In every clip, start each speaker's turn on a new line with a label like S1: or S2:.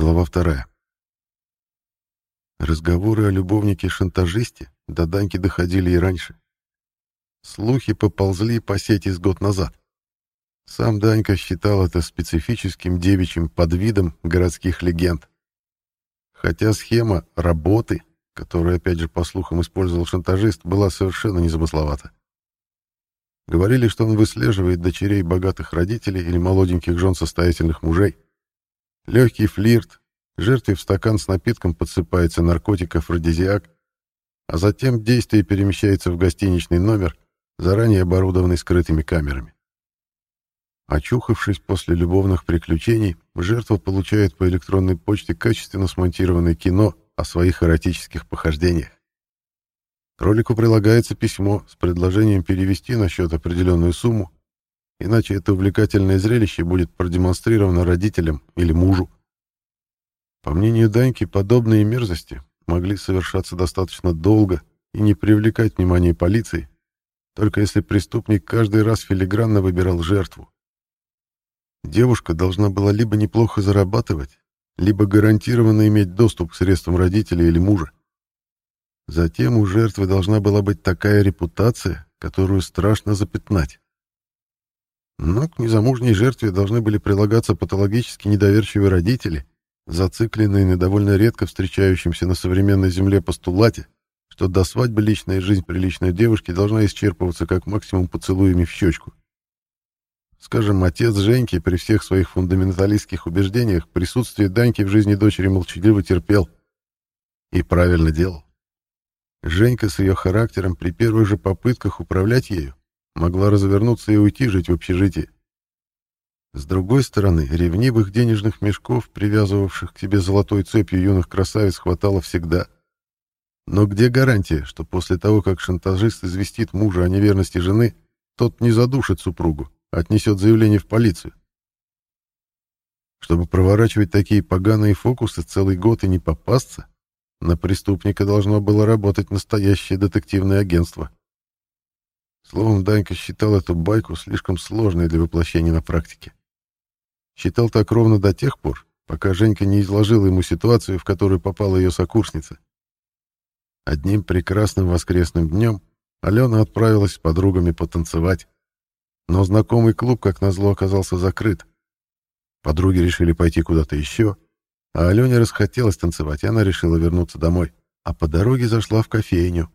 S1: Глава вторая. Разговоры о любовнике-шантажисте до Даньки доходили и раньше. Слухи поползли по сети с год назад. Сам Данька считал это специфическим девичьим подвидом городских легенд. Хотя схема работы, которую, опять же, по слухам использовал шантажист, была совершенно незамысловата. Говорили, что он выслеживает дочерей богатых родителей или молоденьких жен состоятельных мужей, Легкий флирт, жертве в стакан с напитком подсыпается наркотик-афродизиак, а затем действие перемещается в гостиничный номер, заранее оборудованный скрытыми камерами. Очухавшись после любовных приключений, жертва получает по электронной почте качественно смонтированное кино о своих эротических похождениях. Ролику прилагается письмо с предложением перевести на счет определенную сумму, иначе это увлекательное зрелище будет продемонстрировано родителям или мужу. По мнению Даньки, подобные мерзости могли совершаться достаточно долго и не привлекать внимания полиции, только если преступник каждый раз филигранно выбирал жертву. Девушка должна была либо неплохо зарабатывать, либо гарантированно иметь доступ к средствам родителей или мужа. Затем у жертвы должна была быть такая репутация, которую страшно запятнать. Но к незамужней жертве должны были прилагаться патологически недоверчивые родители, зацикленные на довольно редко встречающемся на современной земле постулате, что до свадьбы личная жизнь приличной девушки должна исчерпываться как максимум поцелуями в щечку. Скажем, отец Женьки при всех своих фундаменталистских убеждениях присутствие Даньки в жизни дочери молчаливо терпел. И правильно делал. Женька с ее характером при первых же попытках управлять ею могла развернуться и уйти жить в общежитии. С другой стороны, ревнивых денежных мешков, привязывавших к себе золотой цепью юных красавиц, хватало всегда. Но где гарантия, что после того, как шантажист известит мужа о неверности жены, тот не задушит супругу, а отнесет заявление в полицию? Чтобы проворачивать такие поганые фокусы целый год и не попасться, на преступника должно было работать настоящее детективное агентство. Словом, Данька считал эту байку слишком сложной для воплощения на практике. Считал так ровно до тех пор, пока Женька не изложила ему ситуацию, в которую попала ее сокурсница. Одним прекрасным воскресным днем Алена отправилась с подругами потанцевать. Но знакомый клуб, как назло, оказался закрыт. Подруги решили пойти куда-то еще, а Алене расхотелось танцевать, и она решила вернуться домой. А по дороге зашла в кофейню.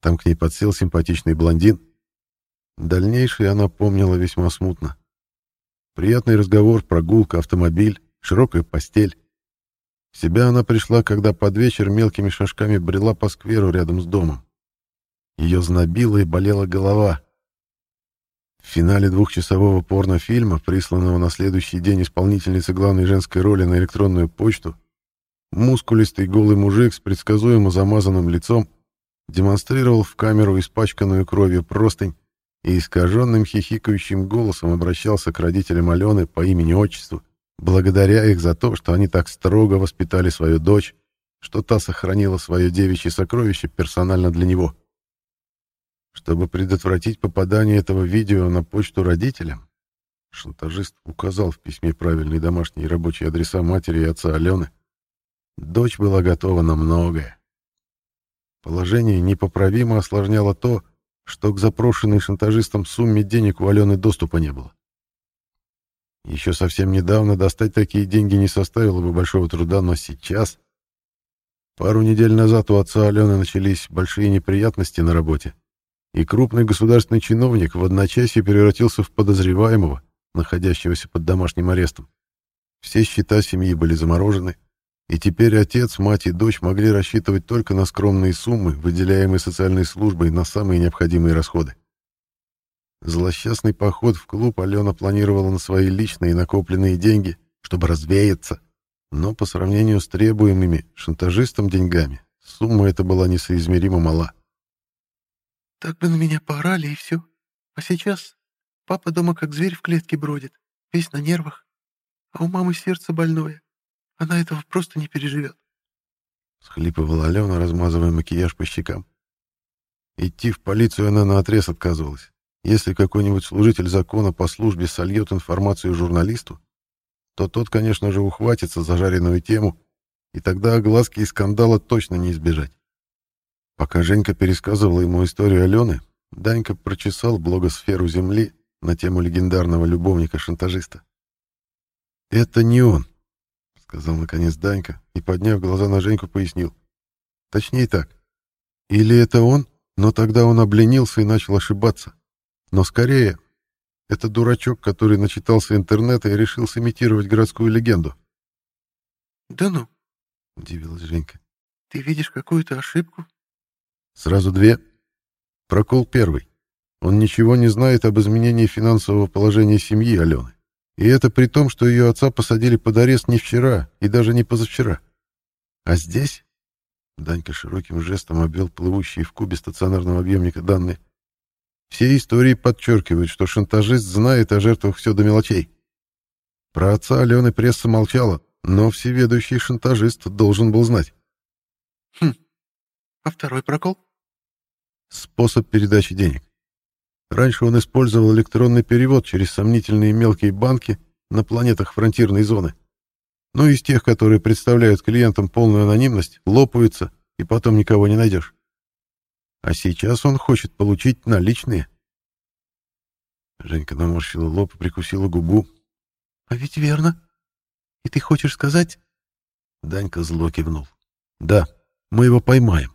S1: Там к ней подсел симпатичный блондин, Дальнейшее она помнила весьма смутно. Приятный разговор, прогулка, автомобиль, широкая постель. В себя она пришла, когда под вечер мелкими шажками брела по скверу рядом с домом. Ее знобила и болела голова. В финале двухчасового порнофильма, присланного на следующий день исполнительницы главной женской роли на электронную почту, мускулистый голый мужик с предсказуемо замазанным лицом демонстрировал в камеру испачканную кровью простынь, и искаженным хихикающим голосом обращался к родителям Алены по имени-отчеству, благодаря их за то, что они так строго воспитали свою дочь, что та сохранила свое девичье сокровище персонально для него. Чтобы предотвратить попадание этого видео на почту родителям, шантажист указал в письме правильные домашние рабочие адреса матери и отца Алены. Дочь была готова на многое. Положение непоправимо осложняло то, что к запрошенной шантажистом сумме денег у Алены доступа не было. Еще совсем недавно достать такие деньги не составило бы большого труда, но сейчас... Пару недель назад у отца Алены начались большие неприятности на работе, и крупный государственный чиновник в одночасье превратился в подозреваемого, находящегося под домашним арестом. Все счета семьи были заморожены, и теперь отец, мать и дочь могли рассчитывать только на скромные суммы, выделяемые социальной службой на самые необходимые расходы. Злосчастный поход в клуб Алена планировала на свои личные накопленные деньги, чтобы развеяться, но по сравнению с требуемыми шантажистом деньгами, сумма эта была несоизмеримо мала.
S2: «Так бы на меня поорали, и все. А сейчас папа дома как зверь в клетке бродит, весь на нервах, а у мамы сердце больное. Она этого просто не переживет.
S1: Схлипывала Алена, размазывая макияж по щекам. Идти в полицию она наотрез отказывалась. Если какой-нибудь служитель закона по службе сольет информацию журналисту, то тот, конечно же, ухватится за жареную тему, и тогда огласки и скандала точно не избежать. Пока Женька пересказывала ему историю Алены, Данька прочесал блогосферу Земли на тему легендарного любовника-шантажиста. «Это не он», — сказал наконец Данька и, подняв глаза на Женьку, пояснил. «Точнее так. Или это он, но тогда он обленился и начал ошибаться. Но скорее, это дурачок, который начитался интернета и решил сымитировать городскую легенду».
S2: «Да ну», —
S1: удивилась Женька.
S2: «Ты видишь какую-то ошибку?»
S1: «Сразу две. Прокол первый. Он ничего не знает об изменении финансового положения семьи Алены. И это при том, что ее отца посадили под арест не вчера и даже не позавчера. А здесь... Данька широким жестом обвел плывущие в кубе стационарного объемника данные. Все истории подчеркивают, что шантажист знает о жертвах все до мелочей. Про отца Алены пресса молчала, но всеведущий шантажист должен был знать.
S2: Хм. А второй прокол?
S1: Способ передачи денег. Раньше он использовал электронный перевод через сомнительные мелкие банки на планетах фронтирной зоны. Ну, из тех, которые представляют клиентам полную анонимность, лопаются, и потом никого не найдешь. А сейчас он хочет получить наличные. Женька наморщила лоб и прикусила губу.
S2: — А ведь верно. И ты хочешь сказать...
S1: Данька зло кивнул. — Да, мы его поймаем.